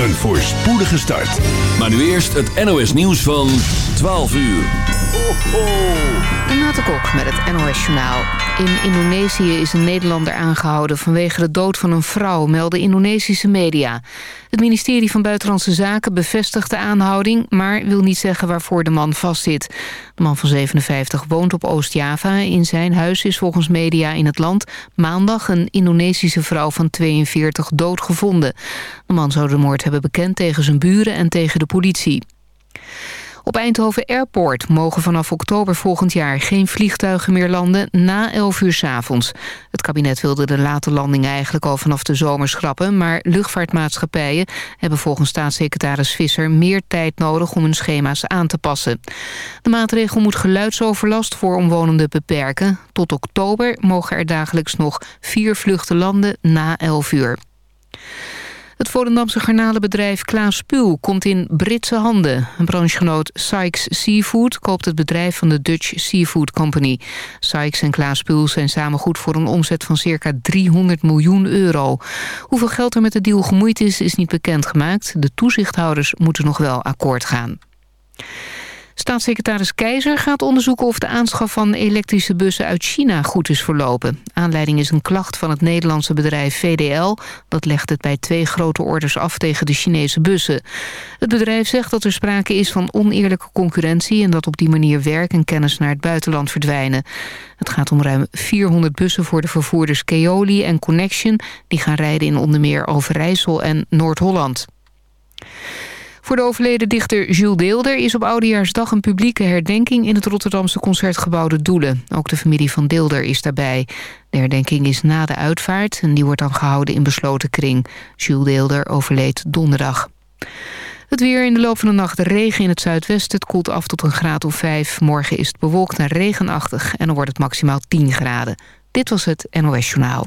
Een voorspoedige start. Maar nu eerst het NOS nieuws van 12 uur. Ho, ho. Renate Kok met het NOS Journaal. In Indonesië is een Nederlander aangehouden vanwege de dood van een vrouw, melden Indonesische media. Het ministerie van Buitenlandse Zaken bevestigt de aanhouding, maar wil niet zeggen waarvoor de man vastzit. De man van 57 woont op Oost-Java. In zijn huis is volgens media in het land maandag een Indonesische vrouw van 42 doodgevonden. De man zou de moord hebben bekend tegen zijn buren en tegen de politie. Op Eindhoven Airport mogen vanaf oktober volgend jaar geen vliegtuigen meer landen na 11 uur s avonds. Het kabinet wilde de late landing eigenlijk al vanaf de zomer schrappen, maar luchtvaartmaatschappijen hebben volgens staatssecretaris Visser meer tijd nodig om hun schema's aan te passen. De maatregel moet geluidsoverlast voor omwonenden beperken. Tot oktober mogen er dagelijks nog vier vluchten landen na 11 uur. Het Volendamse garnalenbedrijf Klaas Spuul komt in Britse handen. Een branchegenoot Sykes Seafood koopt het bedrijf van de Dutch Seafood Company. Sykes en Klaas Spuul zijn samen goed voor een omzet van circa 300 miljoen euro. Hoeveel geld er met de deal gemoeid is, is niet bekendgemaakt. De toezichthouders moeten nog wel akkoord gaan. Staatssecretaris Keizer gaat onderzoeken of de aanschaf van elektrische bussen uit China goed is verlopen. Aanleiding is een klacht van het Nederlandse bedrijf VDL. Dat legt het bij twee grote orders af tegen de Chinese bussen. Het bedrijf zegt dat er sprake is van oneerlijke concurrentie... en dat op die manier werk en kennis naar het buitenland verdwijnen. Het gaat om ruim 400 bussen voor de vervoerders Keoli en Connection... die gaan rijden in onder meer Overijssel en Noord-Holland. Voor de overleden dichter Jules Deelder is op Oudejaarsdag een publieke herdenking in het Rotterdamse Concertgebouw De Doelen. Ook de familie van Deelder is daarbij. De herdenking is na de uitvaart en die wordt dan gehouden in besloten kring. Jules Deelder overleed donderdag. Het weer in de loop van de nacht regen in het zuidwesten. Het koelt af tot een graad of 5. Morgen is het bewolkt en regenachtig en dan wordt het maximaal 10 graden. Dit was het NOS Journaal.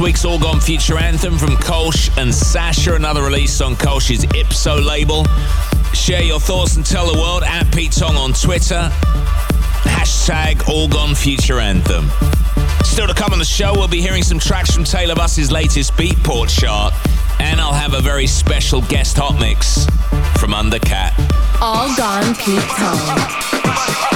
Week's All Gone Future Anthem from Kolsch and Sasha, another release on Kolsch's Ipso label. Share your thoughts and tell the world at Pete Tong on Twitter. Hashtag All Gone Future Anthem. Still to come on the show, we'll be hearing some tracks from Tale of Us's latest Beatport chart, and I'll have a very special guest hot mix from Undercatt. All Gone Pete Tong.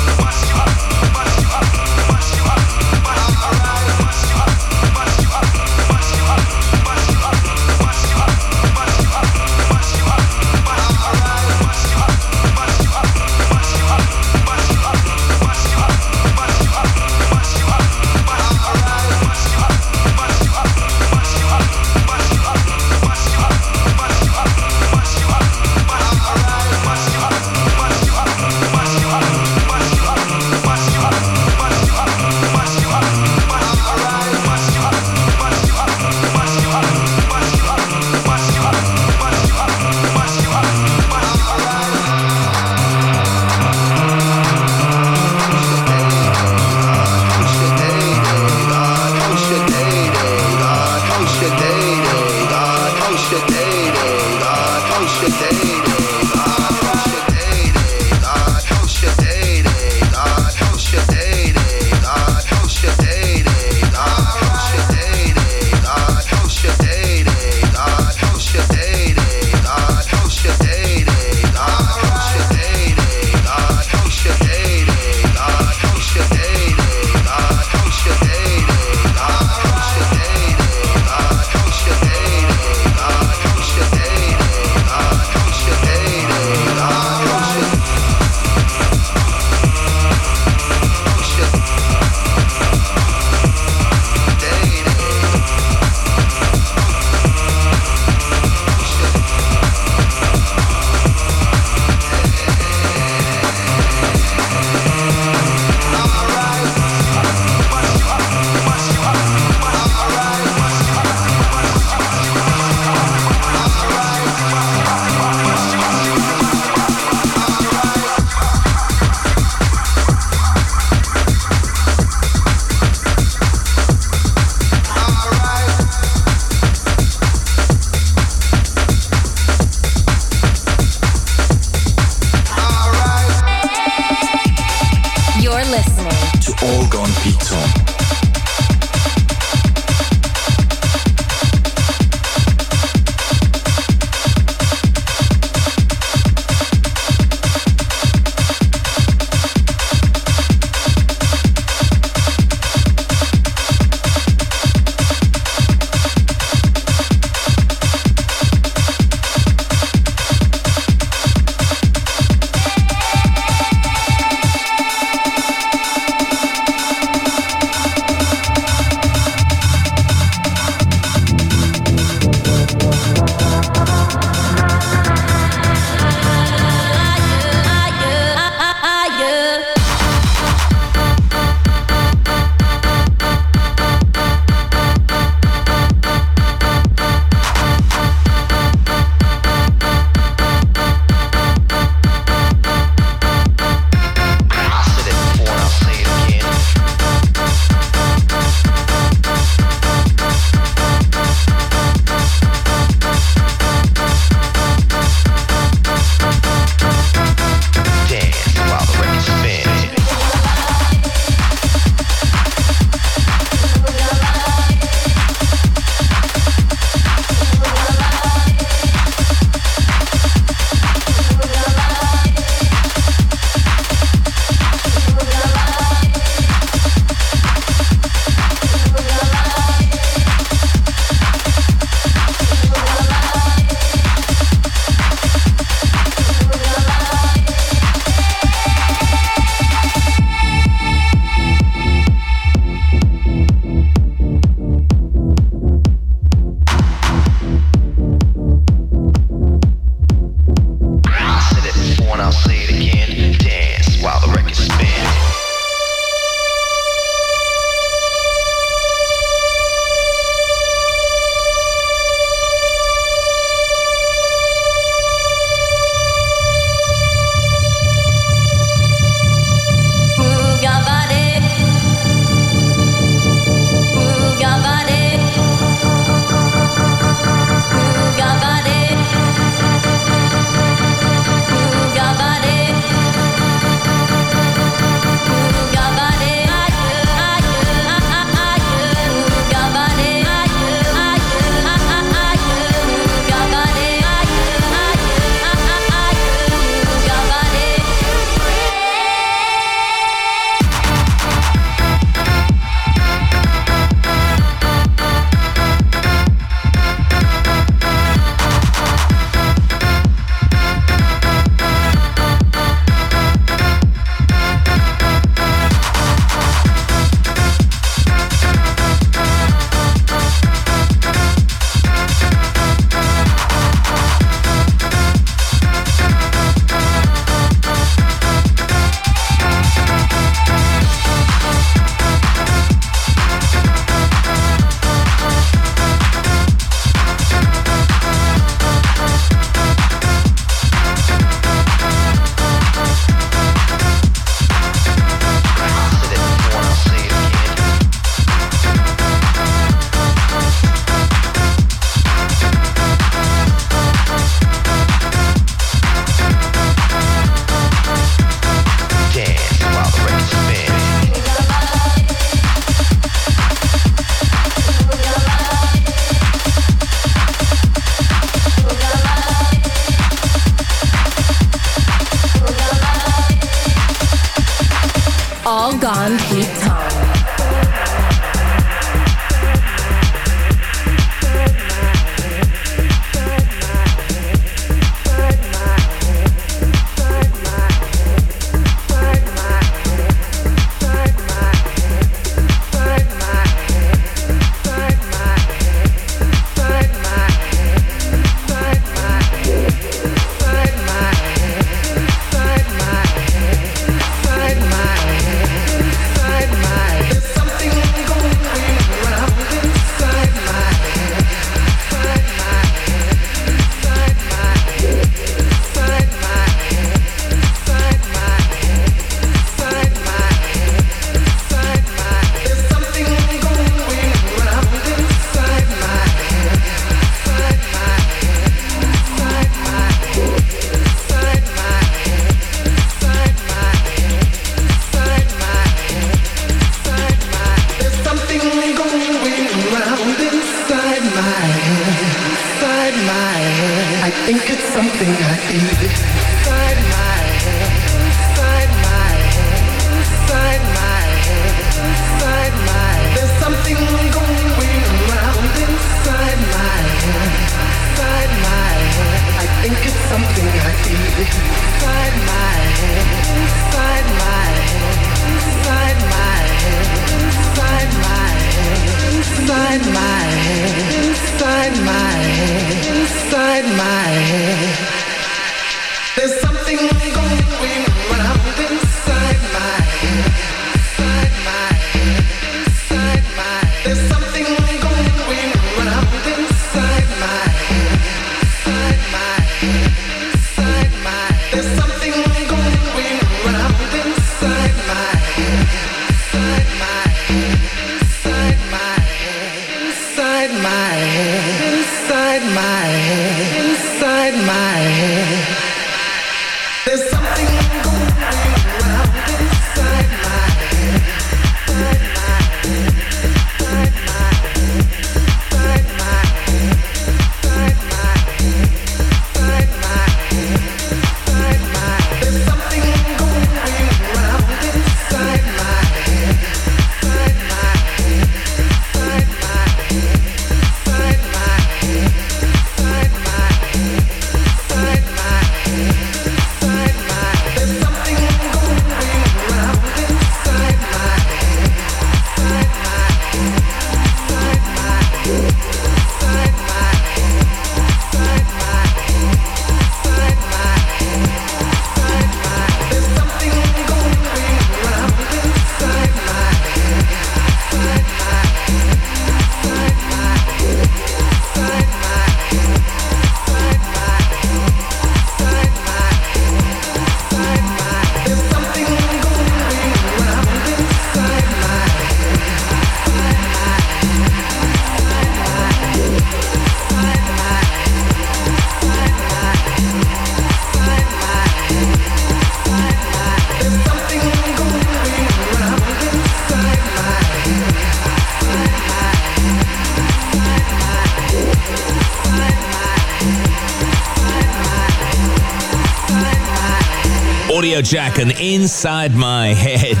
Jack and Inside My Head.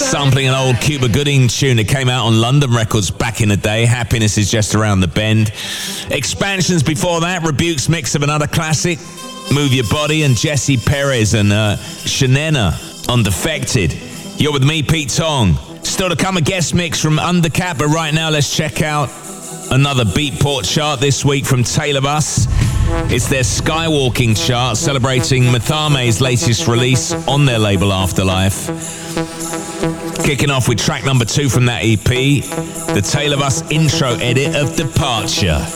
Sampling an old Cuba Gooding tune that came out on London Records back in the day. Happiness is just around the bend. Expansions before that, Rebuke's mix of another classic, Move Your Body, and Jesse Perez and uh, Shanena on Defected. You're with me, Pete Tong. Still to come a guest mix from Undercatt, but right now let's check out another Beatport chart this week from Tale of Us. It's their Skywalking chart celebrating Mathame's latest release on their label Afterlife. Kicking off with track number two from that EP, the Tale of Us intro edit of Departure.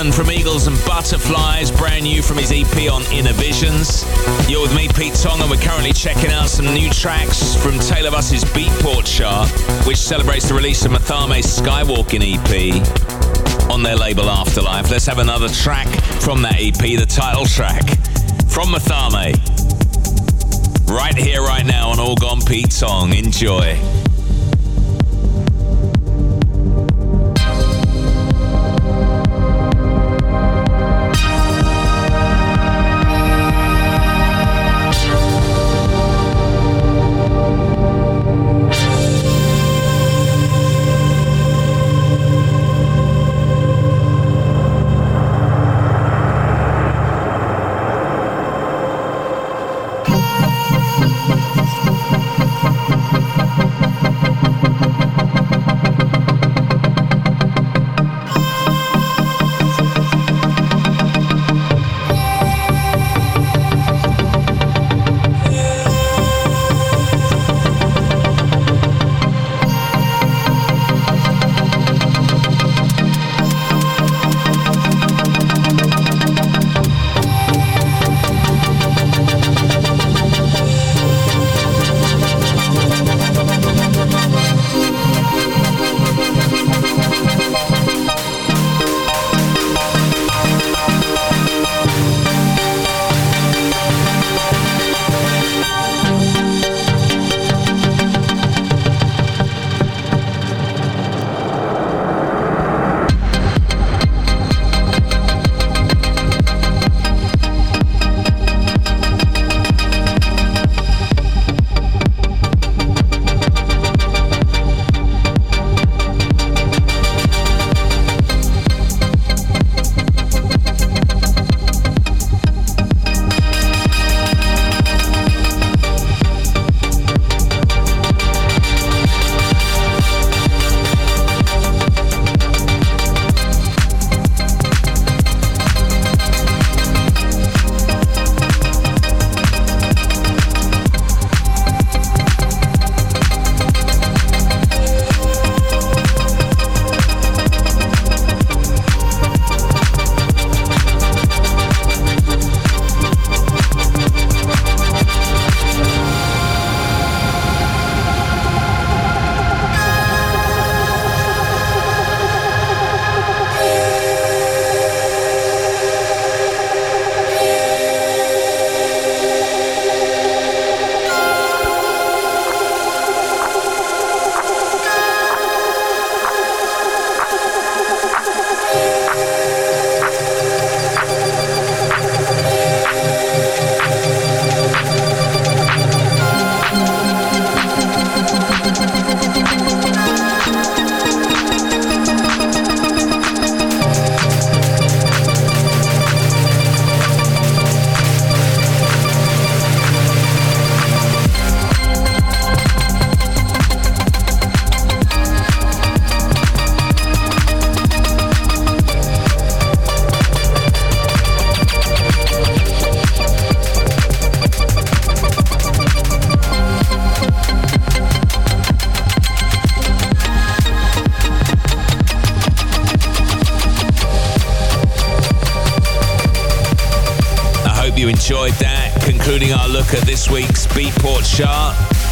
From Eagles and Butterflies, brand new from his EP on Innervisions. You're with me, Pete Tong, and we're currently checking out some new tracks from Tale of Us's Beatport chart, which celebrates the release of Mathame's Skywalking EP on their label Afterlife. Let's have another track from that EP, the title track from Mathame. Right here, right now on All Gone Pete Tong. Enjoy.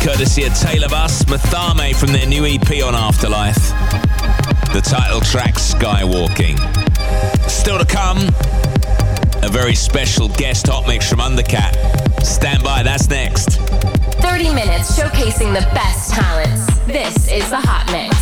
Courtesy of Tale of Us, Mathame from their new EP on Afterlife. The title track, Skywalking. Still to come, a very special guest hot mix from Undercatt. Stand by, that's next. 30 minutes showcasing the best talents. This is the Hot Mix.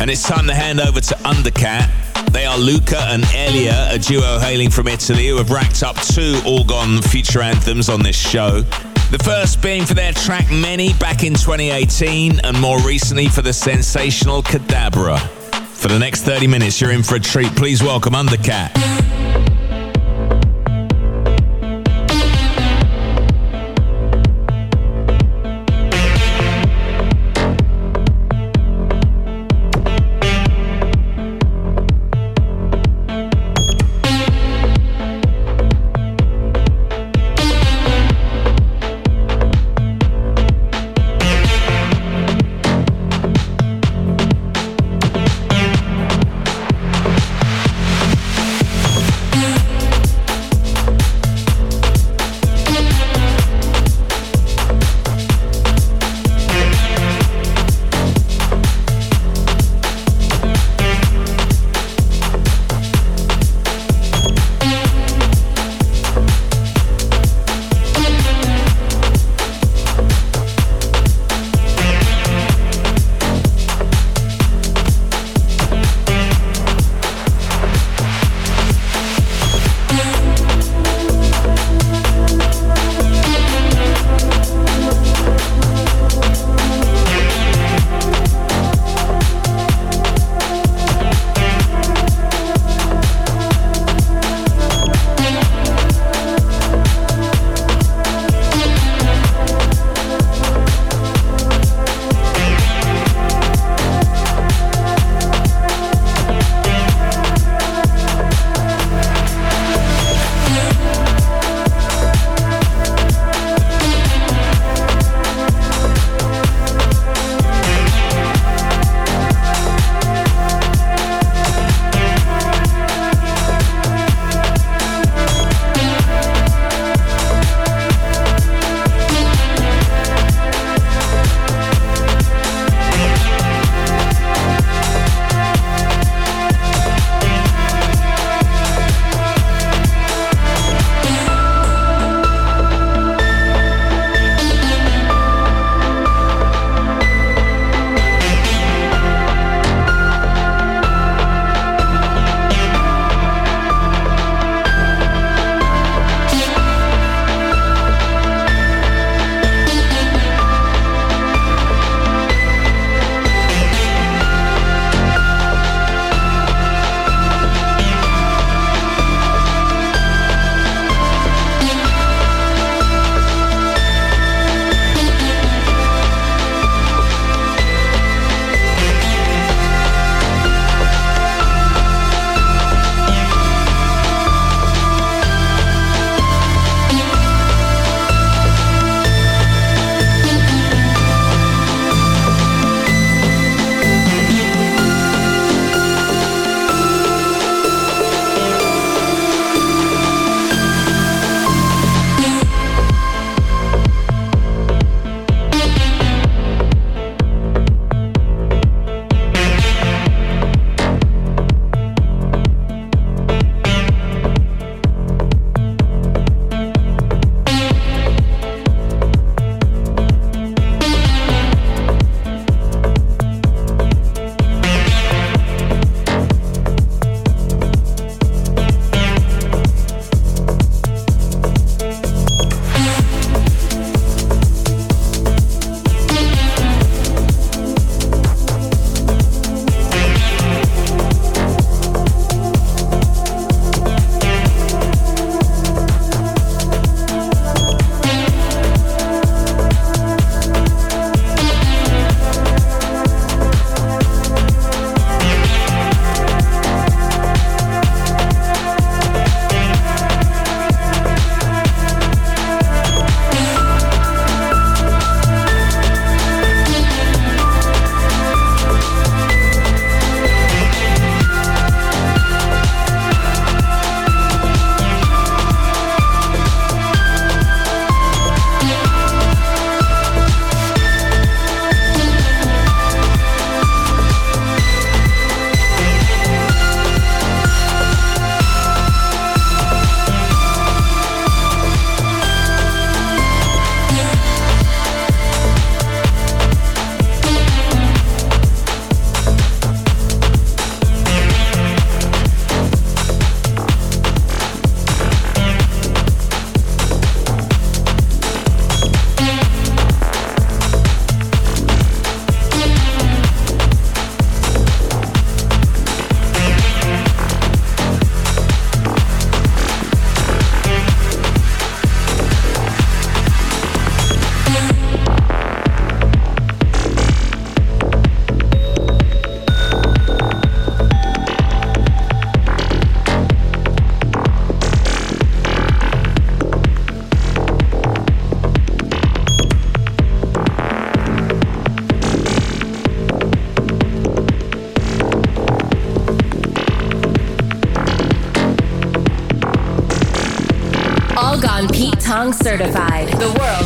And it's time to hand over to Undercatt. They are Luca and Elia, a duo hailing from Italy who have racked up two All Gone feature anthems on this show. The first being for their track Many back in 2018, and more recently for the sensational Cadabra. For the next 30 minutes, you're in for a treat. Please welcome Undercatt. Certified. The world's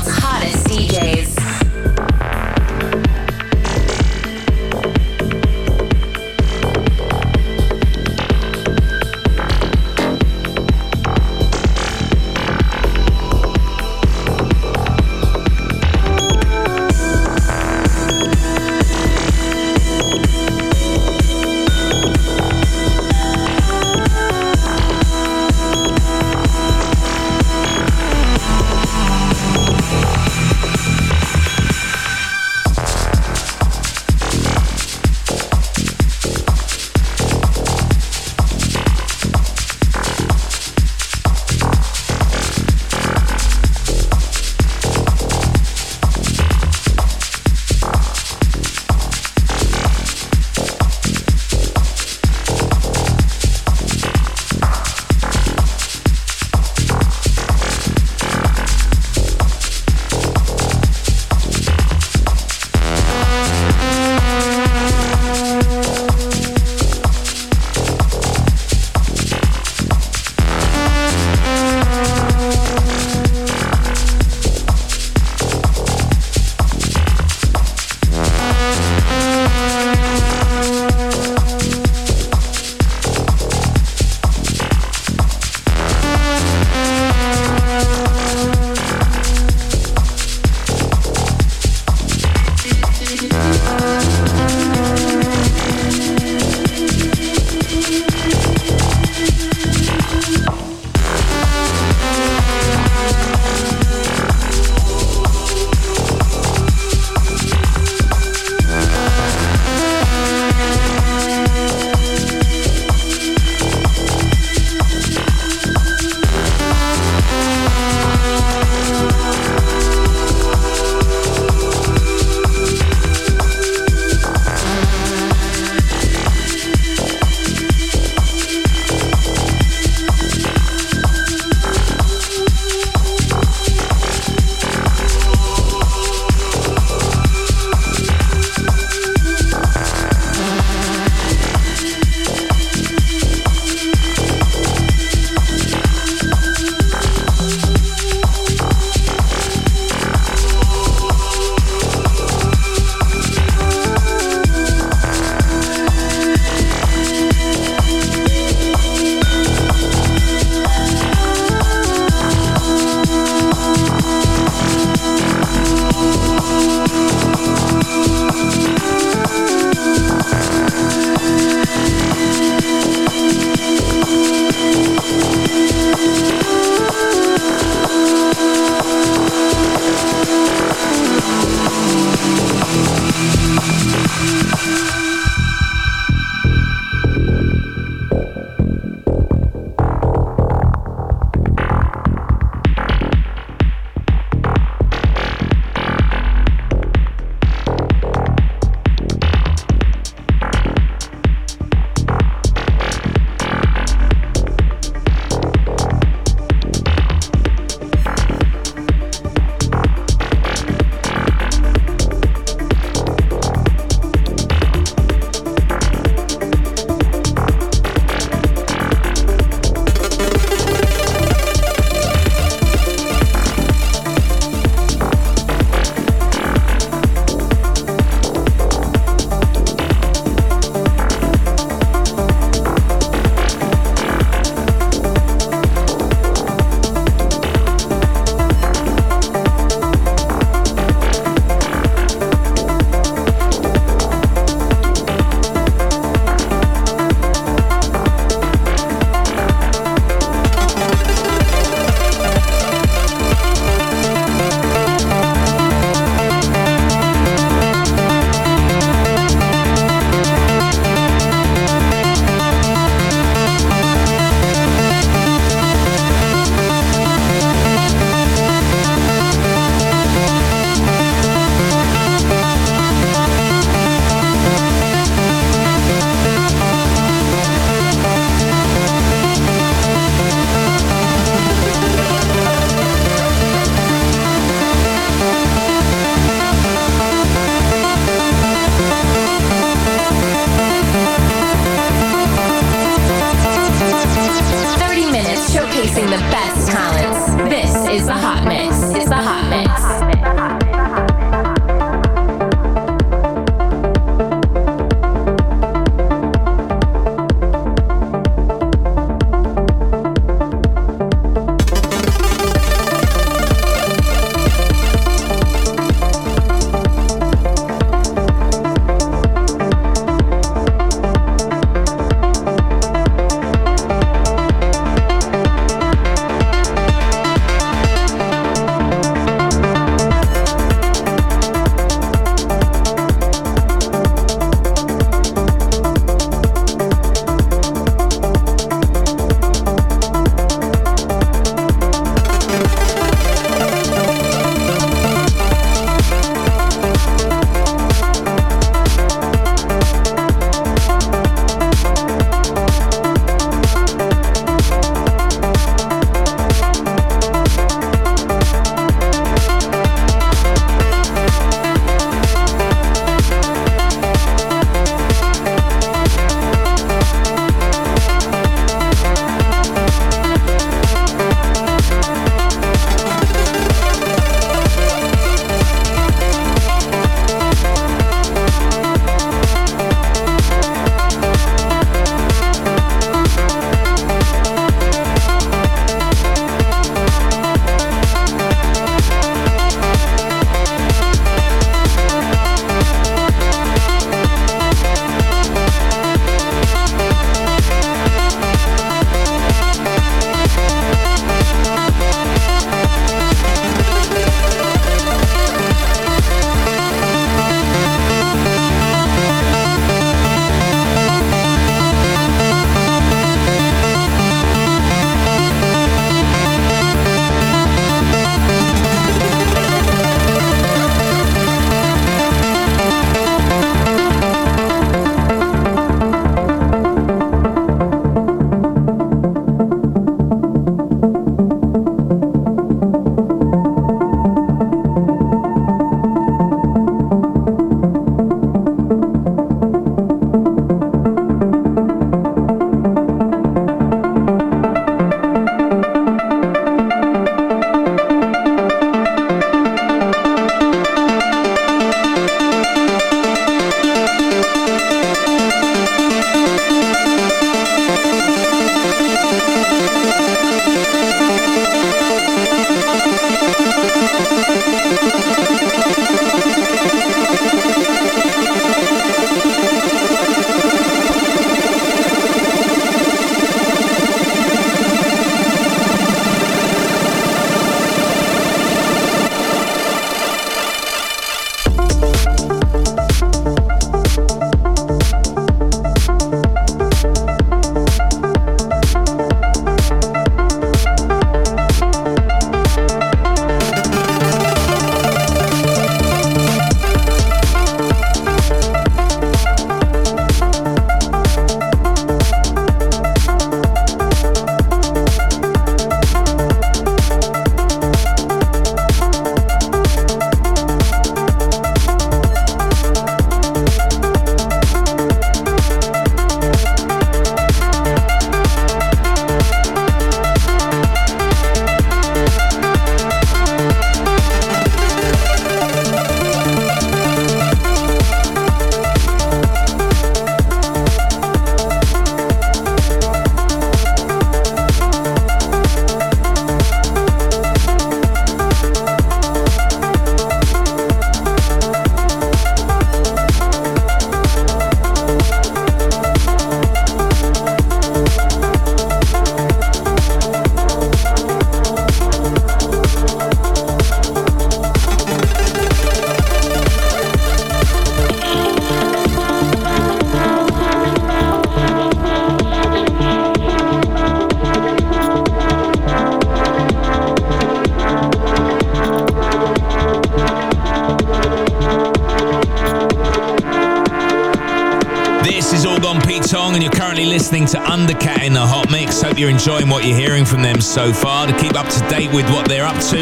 listening to Undercatt in the Hot Mix. Hope you're enjoying what you're hearing from them so far. To keep up to date with what they're up to,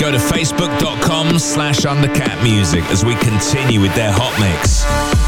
go to facebook.com slash undercatt music as we continue with their Hot Mix.